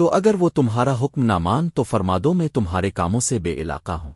تو اگر وہ تمہارا حکم نہ مان تو فرمادوں میں تمہارے کاموں سے بے علاقہ ہوں۔